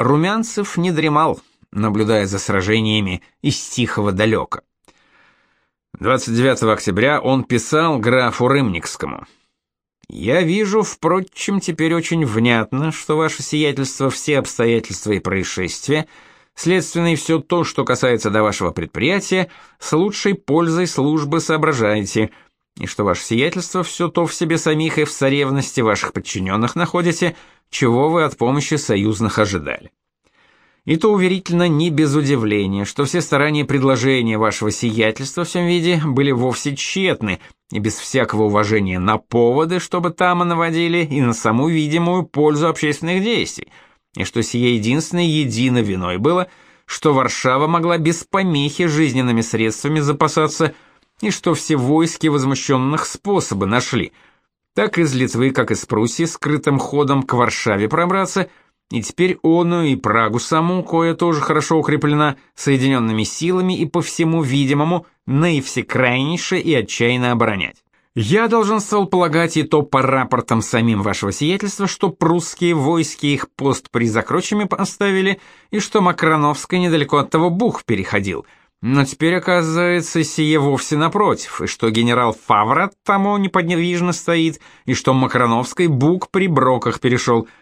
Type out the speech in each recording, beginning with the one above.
Румянцев не дремал, наблюдая за сражениями из тихого далека. 29 октября он писал графу Рымникскому. «Я вижу, впрочем, теперь очень внятно, что ваше сиятельство все обстоятельства и происшествия, следственно и все то, что касается до вашего предприятия, с лучшей пользой службы соображаете, и что ваше сиятельство все то в себе самих и в царевности ваших подчиненных находите, чего вы от помощи союзных ожидали. И то уверительно не без удивления, что все старания и предложения вашего сиятельства в всем виде были вовсе тщетны, и без всякого уважения на поводы, чтобы там наводили, и на саму видимую пользу общественных действий, и что сие единственное едино виной было, что Варшава могла без помехи жизненными средствами запасаться, и что все войски возмущенных способы нашли, так из Литвы, как из Пруссии, скрытым ходом к Варшаве пробраться – и теперь ону и Прагу саму, кое тоже хорошо укреплена, соединенными силами и по всему видимому, наивсекрайнейше и отчаянно оборонять. Я должен стал полагать и то по рапортам самим вашего сиятельства, что прусские войски их пост при закрочами поставили, и что Макроновская недалеко от того Бух переходил. Но теперь оказывается сие вовсе напротив, и что генерал Фаврат тому неподвижно стоит, и что Макроновской Бук при Броках перешел –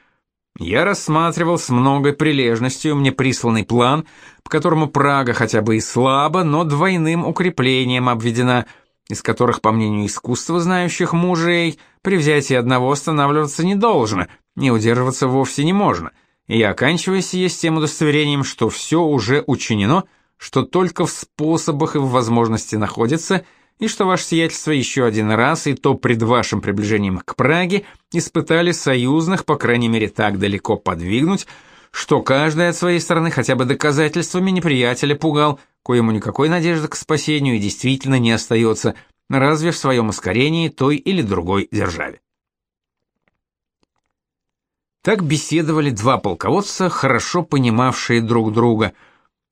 я рассматривал с многой прилежностью мне присланный план, по которому Прага хотя бы и слабо, но двойным укреплением обведена, из которых, по мнению искусства знающих мужей, при взятии одного останавливаться не должно, не удерживаться вовсе не можно. И я оканчиваю сие с тем удостоверением, что все уже учинено, что только в способах и в возможности находится – и что ваше сиятельство еще один раз, и то пред вашим приближением к Праге, испытали союзных, по крайней мере, так далеко подвигнуть, что каждый от своей стороны хотя бы доказательствами неприятеля пугал, коему никакой надежды к спасению и действительно не остается, разве в своем ускорении той или другой державе. Так беседовали два полководца, хорошо понимавшие друг друга,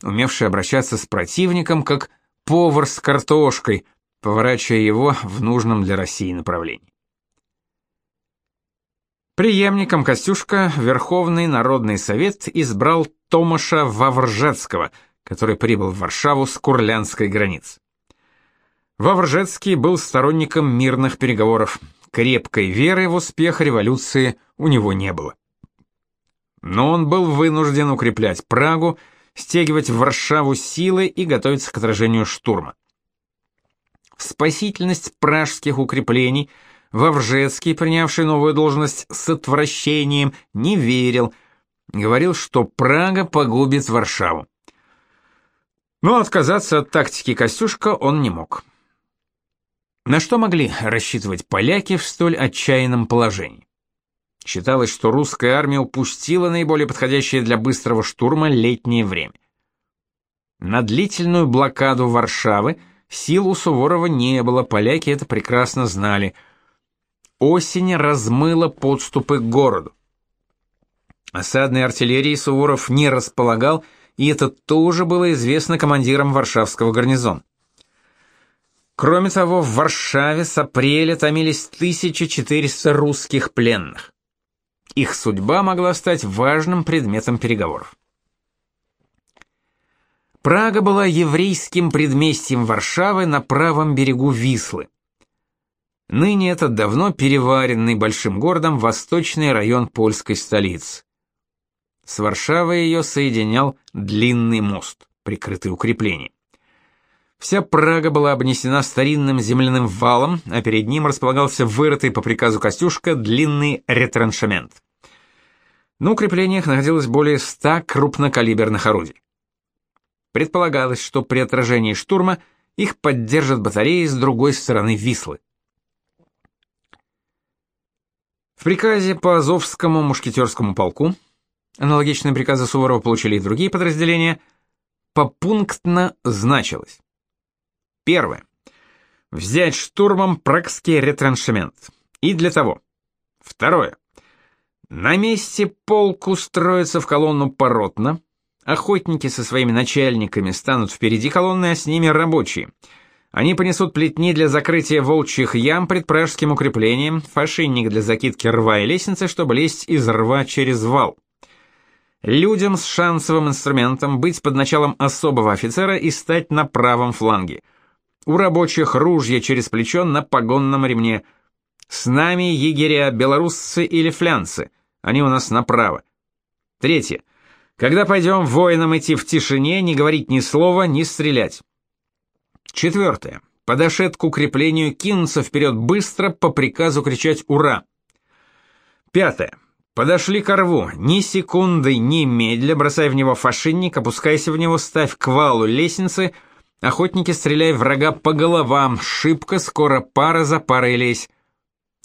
умевшие обращаться с противником, как повар с картошкой, поворачивая его в нужном для России направлении. Преемником Костюшка Верховный Народный Совет избрал Томаша Вавржецкого, который прибыл в Варшаву с Курлянской границы. Вавржецкий был сторонником мирных переговоров. Крепкой веры в успех революции у него не было. Но он был вынужден укреплять Прагу, стягивать в Варшаву силы и готовиться к отражению штурма. Спасительность пражских укреплений Вовжецкий, принявший новую должность с отвращением, не верил, говорил, что Прага погубит Варшаву. Но отказаться от тактики Костюшка он не мог. На что могли рассчитывать поляки в столь отчаянном положении? Считалось, что русская армия упустила наиболее подходящее для быстрого штурма летнее время. На длительную блокаду Варшавы – Сил у Суворова не было, поляки это прекрасно знали. Осень размыла подступы к городу. Осадной артиллерии Суворов не располагал, и это тоже было известно командирам Варшавского гарнизона. Кроме того, в Варшаве с апреля томились 1400 русских пленных. Их судьба могла стать важным предметом переговоров. Прага была еврейским предместьем Варшавы на правом берегу Вислы. Ныне это давно переваренный большим городом восточный район польской столицы. С Варшавой ее соединял длинный мост, прикрытый укреплением. Вся Прага была обнесена старинным земляным валом, а перед ним располагался вырытый по приказу Костюшка длинный ретраншемент. На укреплениях находилось более ста крупнокалиберных орудий. Предполагалось, что при отражении штурма их поддержат батареи с другой стороны Вислы. В приказе по Азовскому мушкетерскому полку, аналогичные приказы Суворова получили и другие подразделения, попунктно значилось. Первое. Взять штурмом Прагский ретраншемент. И для того. Второе. На месте полк устроиться в колонну поротно, Охотники со своими начальниками станут впереди колонны, а с ними рабочие. Они понесут плетни для закрытия волчьих ям пред пражским укреплением, фашинник для закидки рва и лестницы, чтобы лезть из рва через вал. людям с шансовым инструментом быть под началом особого офицера и стать на правом фланге. У рабочих ружья через плечо на погонном ремне. С нами егеря, белорусцы или флянцы. Они у нас направо. Третье. Когда пойдем воинам идти в тишине, не говорить ни слова, не стрелять. Четвертое. Подошед к укреплению, кинуться вперед быстро, по приказу кричать «Ура!». Пятое. Подошли к рву, ни секунды, ни медля, бросай в него фашинник, опускайся в него, ставь к валу лестницы, охотники стреляй врага по головам, шибко, скоро пара за парой лезь.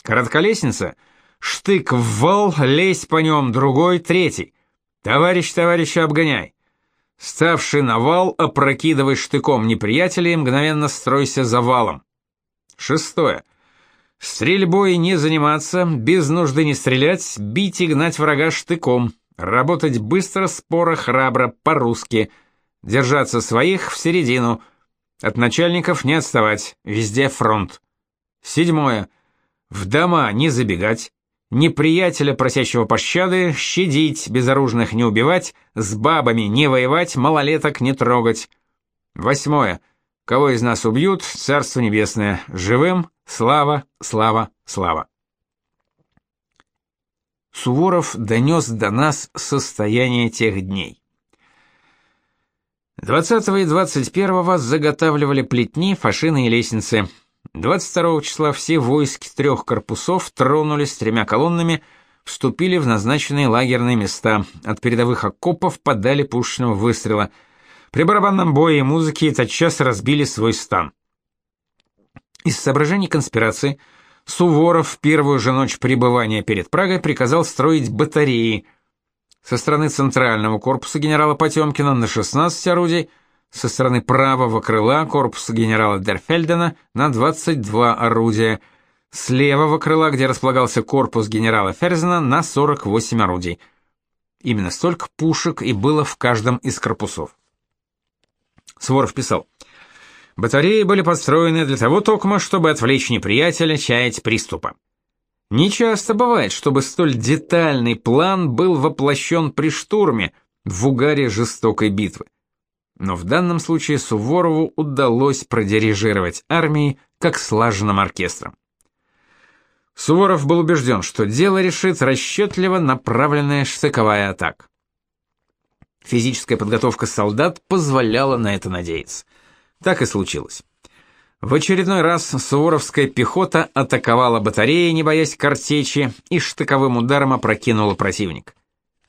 Коротколестница, штык в вал, лезь по нем, другой, третий. Товарищ товарища обгоняй. Ставший на вал, опрокидывай штыком неприятеля и мгновенно стройся за валом. Шестое. Стрельбой не заниматься, без нужды не стрелять, бить и гнать врага штыком, работать быстро, споро, храбро, по-русски, держаться своих в середину, от начальников не отставать, везде фронт. Седьмое. В дома не забегать, неприятеля, просящего пощады, щадить, безоружных не убивать, с бабами не воевать, малолеток не трогать. Восьмое. Кого из нас убьют, Царство Небесное, живым Слава, слава, слава. Суворов донес до нас состояние тех дней. 20 и 21 заготавливали плетни, фашины и лестницы. 22 числа все войски трех корпусов тронулись тремя колоннами, вступили в назначенные лагерные места. От передовых окопов подали пушечного выстрела. При барабанном бое и музыке тотчас разбили свой стан. Из соображений конспирации Суворов в первую же ночь пребывания перед Прагой приказал строить батареи. Со стороны центрального корпуса генерала Потемкина на 16 орудий, со стороны правого крыла корпуса генерала Дерфельдена на 22 орудия, с левого крыла, где располагался корпус генерала Ферзена, на 48 орудий. Именно столько пушек и было в каждом из корпусов. Суворов писал: Батареи были построены для того токма, чтобы отвлечь неприятеля чаять приступа. Нечасто бывает, чтобы столь детальный план был воплощен при штурме в угаре жестокой битвы. Но в данном случае Суворову удалось продирижировать армии как слаженным оркестром. Суворов был убежден, что дело решит расчетливо направленная штыковая атака. Физическая подготовка солдат позволяла на это надеяться. Так и случилось. В очередной раз суворовская пехота атаковала батареи, не боясь картечи, и штыковым ударом опрокинула противник.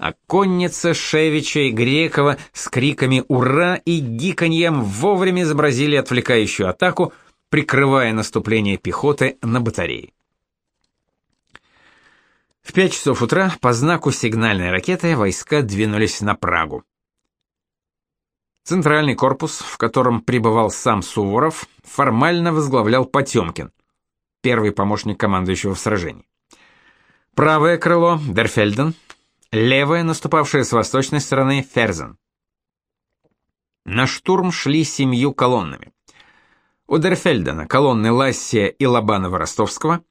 А конница Шевича и Грекова с криками «Ура!» и гиканьем вовремя изобразили отвлекающую атаку, прикрывая наступление пехоты на батареи. В пять часов утра по знаку сигнальной ракеты войска двинулись на Прагу. Центральный корпус, в котором пребывал сам Суворов, формально возглавлял Потемкин, первый помощник командующего в сражении. Правое крыло — Дерфельден, левое, наступавшее с восточной стороны, Ферзен. На штурм шли семью колоннами. У Дерфельдена колонны Лассия и Лобанова-Ростовского,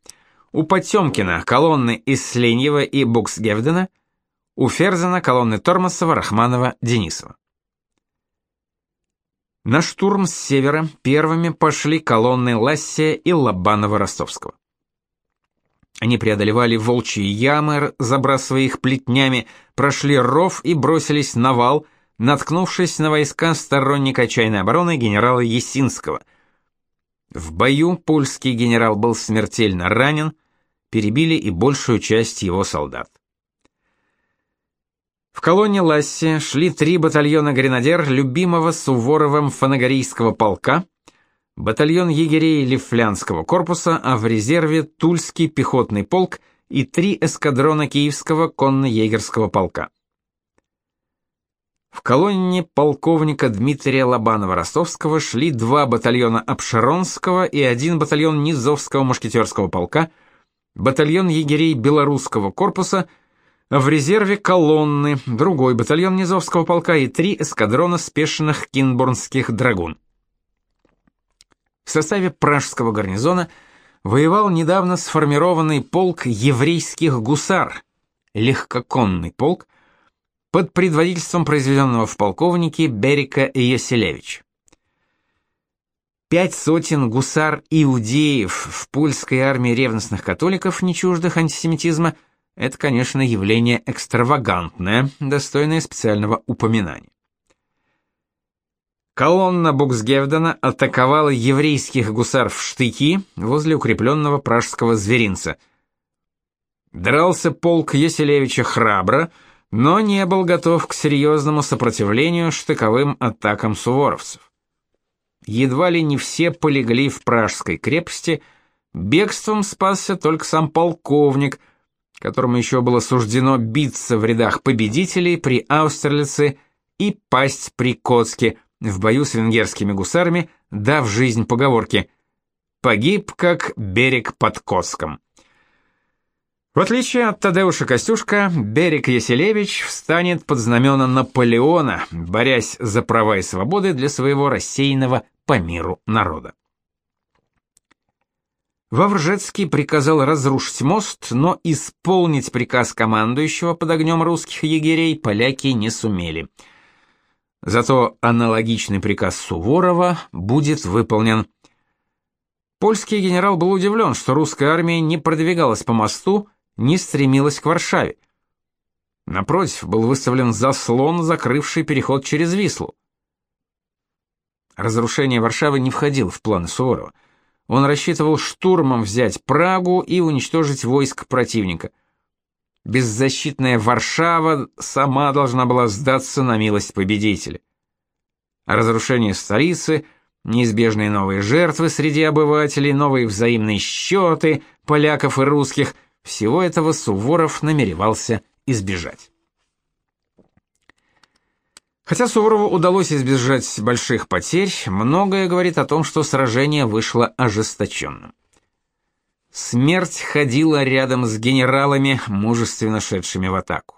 у Потемкина колонны из Сленьева и Буксгевдена, у Ферзена колонны Тормосова, Рахманова, Денисова. На штурм с севера первыми пошли колонны Лассия и Лобанова-Ростовского. Они преодолевали волчьи ямы, забрасывая их плетнями, прошли ров и бросились на вал, наткнувшись на войска сторонника отчаянной обороны генерала Есинского. В бою польский генерал был смертельно ранен, перебили и большую часть его солдат. В колонне Ласси шли три батальона гренадер любимого Суворовым фанагорийского полка, батальон егерей Лифлянского корпуса, а в резерве Тульский пехотный полк и три эскадрона Киевского конно-егерского полка. В колонне полковника Дмитрия Лобанова-Ростовского шли два батальона Обширонского и один батальон Низовского мушкетерского полка, батальон егерей Белорусского корпуса – в резерве колонны, другой батальон Низовского полка и три эскадрона спешенных кинбурнских драгун. В составе пражского гарнизона воевал недавно сформированный полк еврейских гусар, легкоконный полк, под предводительством произведенного в полковнике Берика Яселевич. Пять сотен гусар-иудеев в польской армии ревностных католиков, не чуждых антисемитизма, это, конечно, явление экстравагантное, достойное специального упоминания. Колонна Буксгевдена атаковала еврейских гусар в штыки возле укрепленного пражского зверинца. Дрался полк Яселевича храбро, но не был готов к серьезному сопротивлению штыковым атакам суворовцев. Едва ли не все полегли в пражской крепости, бегством спасся только сам полковник, которому еще было суждено биться в рядах победителей при Аустерлице и пасть при Коцке в бою с венгерскими гусарами, дав жизнь поговорке «погиб, как берег под Коцком». В отличие от Тадеуша Костюшка, Берег Яселевич встанет под знамена Наполеона, борясь за права и свободы для своего рассеянного по миру народа. Вавржецкий приказал разрушить мост, но исполнить приказ командующего под огнем русских егерей поляки не сумели. Зато аналогичный приказ Суворова будет выполнен. Польский генерал был удивлен, что русская армия не продвигалась по мосту, не стремилась к Варшаве. Напротив, был выставлен заслон, закрывший переход через Вислу. Разрушение Варшавы не входило в планы Суворова. Он рассчитывал штурмом взять Прагу и уничтожить войск противника. Беззащитная Варшава сама должна была сдаться на милость победителя. разрушение столицы, неизбежные новые жертвы среди обывателей, новые взаимные счеты поляков и русских – всего этого Суворов намеревался избежать. Хотя Суворову удалось избежать больших потерь, многое говорит о том, что сражение вышло ожесточенным. Смерть ходила рядом с генералами, мужественно шедшими в атаку.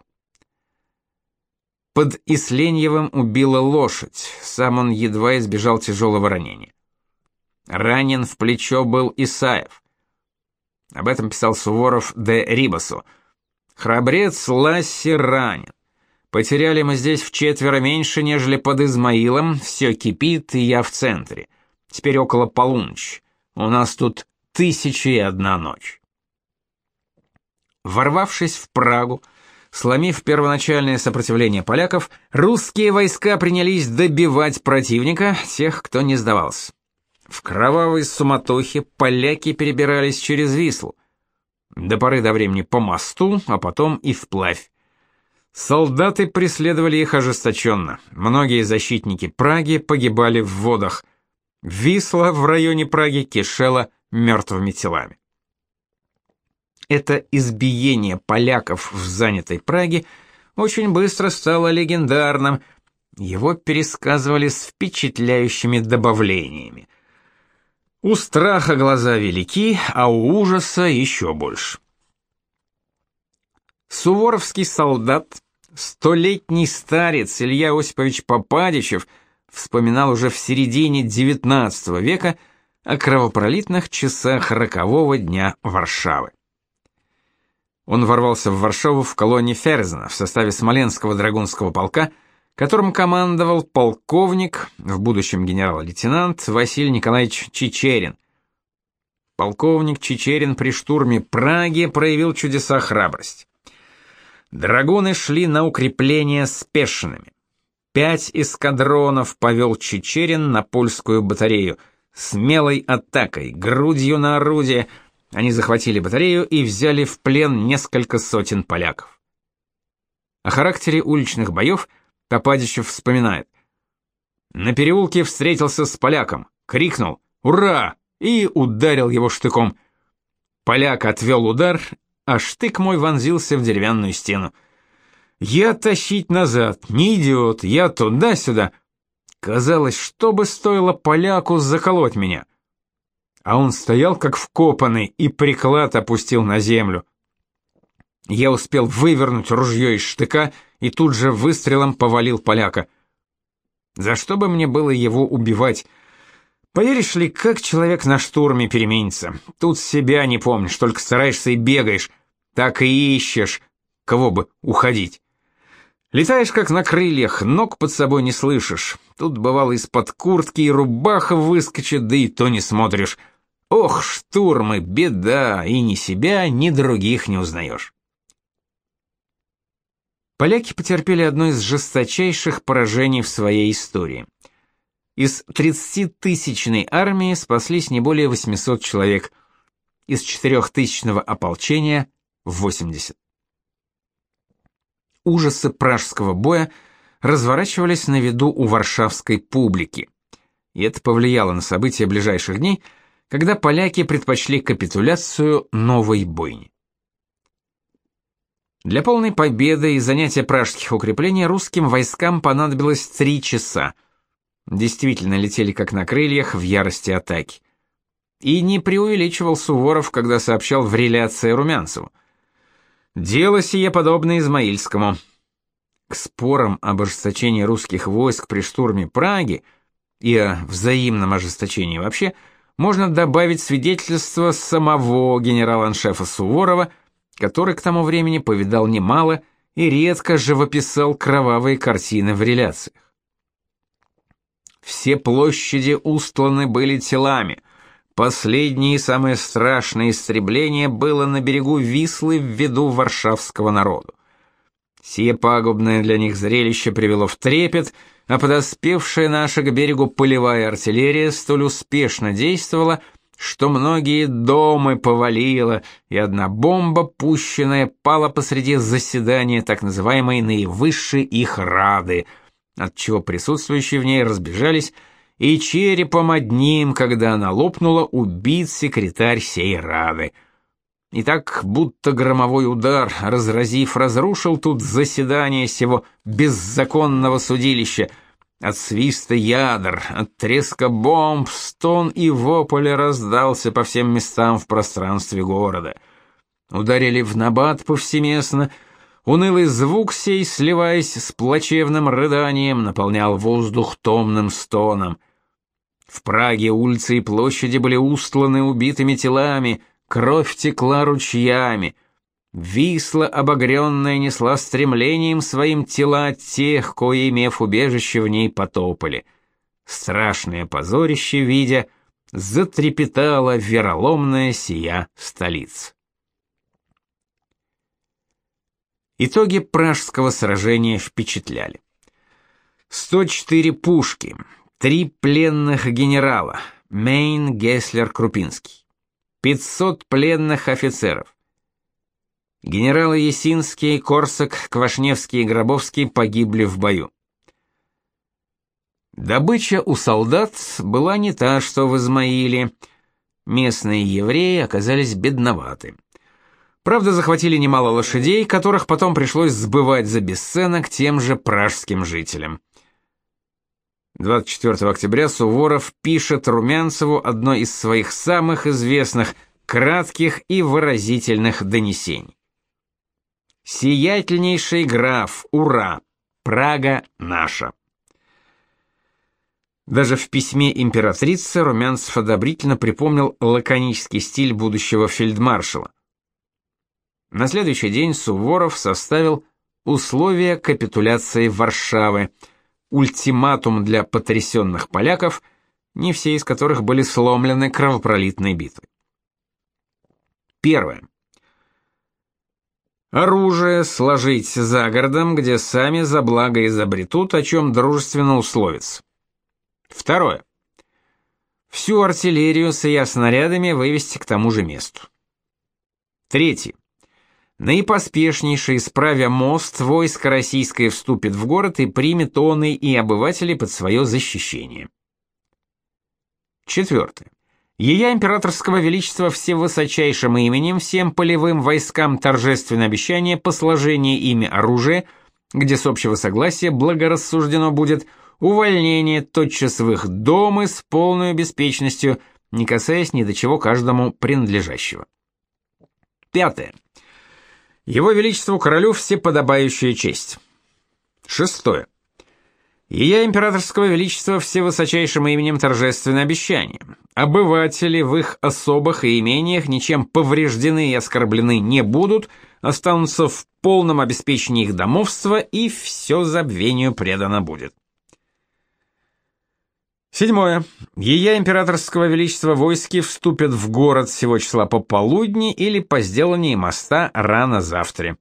Под Исленьевым убила лошадь, сам он едва избежал тяжелого ранения. Ранен в плечо был Исаев. Об этом писал Суворов де Рибасу. Храбрец Ласси ранен. Потеряли мы здесь в четверо меньше, нежели под Измаилом. Все кипит, и я в центре. Теперь около полуночи. У нас тут тысяча и одна ночь. Ворвавшись в Прагу, сломив первоначальное сопротивление поляков, русские войска принялись добивать противника, тех, кто не сдавался. В кровавой суматохе поляки перебирались через Вислу. До поры до времени по мосту, а потом и вплавь. Солдаты преследовали их ожесточенно. Многие защитники Праги погибали в водах. Висла в районе Праги кишела мертвыми телами. Это избиение поляков в занятой Праге очень быстро стало легендарным. Его пересказывали с впечатляющими добавлениями. У страха глаза велики, а у ужаса еще больше. Суворовский солдат, столетний старец Илья Осипович Попадичев вспоминал уже в середине XIX века о кровопролитных часах рокового дня Варшавы. Он ворвался в Варшаву в колонии Ферзена в составе Смоленского драгунского полка – которым командовал полковник, в будущем генерал-лейтенант Василий Николаевич Чичерин. Полковник Чичерин при штурме Праги проявил чудеса храбрости. Драгуны шли на укрепление спешенными. Пять эскадронов повел Чичерин на польскую батарею. Смелой атакой, грудью на орудие, они захватили батарею и взяли в плен несколько сотен поляков. О характере уличных боев – Копадичев вспоминает. На переулке встретился с поляком, крикнул «Ура!» и ударил его штыком. Поляк отвел удар, а штык мой вонзился в деревянную стену. Я тащить назад, не идет, я туда-сюда. Казалось, что бы стоило поляку заколоть меня. А он стоял как вкопанный и приклад опустил на землю. Я успел вывернуть ружье из штыка и тут же выстрелом повалил поляка. За что бы мне было его убивать? Поверишь ли, как человек на штурме переменится? Тут себя не помнишь, только стараешься и бегаешь, так и ищешь, кого бы уходить. Летаешь как на крыльях, ног под собой не слышишь. Тут бывало из-под куртки и рубаха выскочит, да и то не смотришь. Ох, штурмы, беда, и ни себя, ни других не узнаешь. Поляки потерпели одно из жесточайших поражений в своей истории. Из 30-тысячной армии спаслись не более 800 человек, из 4-тысячного ополчения — 80 ужасы пражского боя разворачивались на виду у варшавской публики. И это повлияло на события ближайших дней, когда поляки предпочли капитуляцию новой бойни. Для полной победы и занятия пражских укреплений русским войскам понадобилось три часа. Действительно летели как на крыльях в ярости атаки. И не преувеличивал Суворов, когда сообщал в реляции Румянцеву. Дело сие подобно Измаильскому. К спорам об ожесточении русских войск при штурме Праги и о взаимном ожесточении вообще можно добавить свидетельство самого генерала-аншефа Суворова, который к тому времени повидал немало и редко живописал кровавые картины в реляциях. Все площади устланы были телами – Последнее и самое страшное истребление было на берегу Вислы в виду варшавского народу. Сие пагубное для них зрелище привело в трепет, а подоспевшая наша к берегу полевая артиллерия столь успешно действовала, что многие дома повалило, и одна бомба, пущенная, пала посреди заседания так называемой наивысшей их рады, отчего присутствующие в ней разбежались, и черепом одним, когда она лопнула, убит секретарь сей рады. И так, будто громовой удар, разразив, разрушил тут заседание сего беззаконного судилища. От свиста ядер, от треска бомб, стон и вопль раздался по всем местам в пространстве города. Ударили в набат повсеместно, унылый звук сей, сливаясь с плачевным рыданием, наполнял воздух томным стоном — в Праге улицы и площади были устланы убитыми телами, кровь текла ручьями. Висла обогренная несла стремлением своим тела тех, кои, имев убежище в ней, потопали. Страшное позорище, видя, затрепетала вероломная сия столица. Итоги пражского сражения впечатляли. 104 пушки, Три пленных генерала. Мейн, Геслер, Крупинский. 500 пленных офицеров. Генералы Есинский, Корсак, Квашневский и Гробовский погибли в бою. Добыча у солдат была не та, что в Измаиле. Местные евреи оказались бедноваты. Правда, захватили немало лошадей, которых потом пришлось сбывать за бесценок тем же пражским жителям. 24 октября Суворов пишет Румянцеву одно из своих самых известных, кратких и выразительных донесений. «Сиятельнейший граф, ура! Прага наша!» Даже в письме императрице Румянцев одобрительно припомнил лаконический стиль будущего фельдмаршала. На следующий день Суворов составил условия капитуляции Варшавы – ультиматум для потрясенных поляков, не все из которых были сломлены кровопролитной битвой. Первое. Оружие сложить за городом, где сами за благо изобретут, о чем дружественно условятся. Второе. Всю артиллерию с ее снарядами вывести к тому же месту. Третье. Наипоспешнейший, справя мост, войско российское вступит в город и примет он и обывателей под свое защищение. Четвертое. Ея императорского величества всевысочайшим именем всем полевым войскам торжественное обещание по сложению ими оружия, где с общего согласия благорассуждено будет увольнение тотчас в их домы с полной беспечностью, не касаясь ни до чего каждому принадлежащего. Пятое. Его величеству королю всеподобающая честь. Шестое. Ее императорского величества всевысочайшим именем торжественное обещание. Обыватели в их особых и имениях ничем повреждены и оскорблены не будут, останутся в полном обеспечении их домовства, и все забвению предано будет. Седьмое. Ее императорского величества войски вступят в город всего числа пополудни или по сделании моста рано завтра.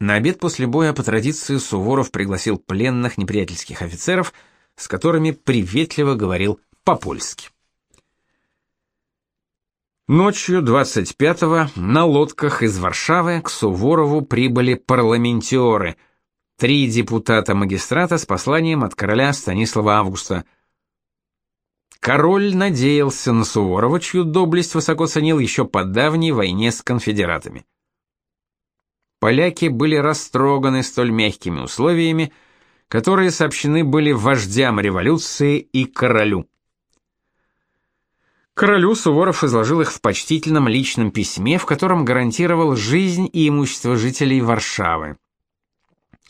На обед после боя по традиции Суворов пригласил пленных неприятельских офицеров, с которыми приветливо говорил по-польски. Ночью 25-го на лодках из Варшавы к Суворову прибыли парламентеры – три депутата магистрата с посланием от короля Станислава Августа. Король надеялся на Суворова, чью доблесть высоко ценил еще по давней войне с конфедератами. Поляки были растроганы столь мягкими условиями, которые сообщены были вождям революции и королю. Королю Суворов изложил их в почтительном личном письме, в котором гарантировал жизнь и имущество жителей Варшавы.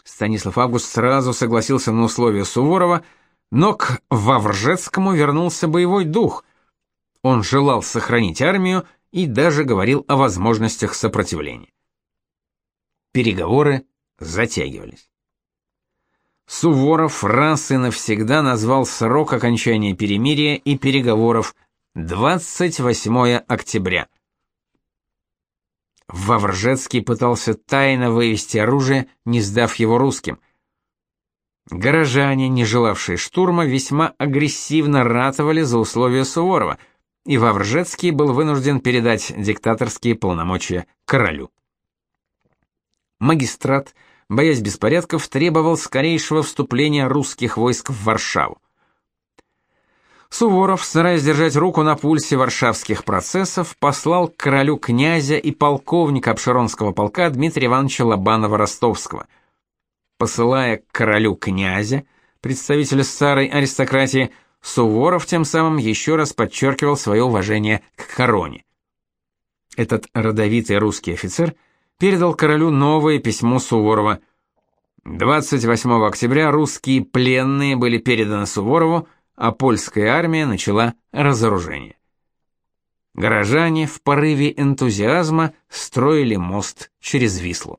Станислав Август сразу согласился на условия Суворова, но к Вавржецкому вернулся боевой дух. Он желал сохранить армию и даже говорил о возможностях сопротивления. Переговоры затягивались. Суворов раз и навсегда назвал срок окончания перемирия и переговоров 28 октября. Вавржецкий пытался тайно вывести оружие, не сдав его русским. Горожане, не желавшие штурма, весьма агрессивно ратовали за условия Суворова, и Вавржецкий был вынужден передать диктаторские полномочия королю. Магистрат, боясь беспорядков, требовал скорейшего вступления русских войск в Варшаву. Суворов, стараясь держать руку на пульсе варшавских процессов, послал к королю князя и полковника Обширонского полка Дмитрия Ивановича Лобанова-Ростовского. Посылая к королю князя, представителя старой аристократии, Суворов тем самым еще раз подчеркивал свое уважение к короне. Этот родовитый русский офицер передал королю новое письмо Суворова. 28 октября русские пленные были переданы Суворову, а польская армия начала разоружение. Горожане в порыве энтузиазма строили мост через Вислу.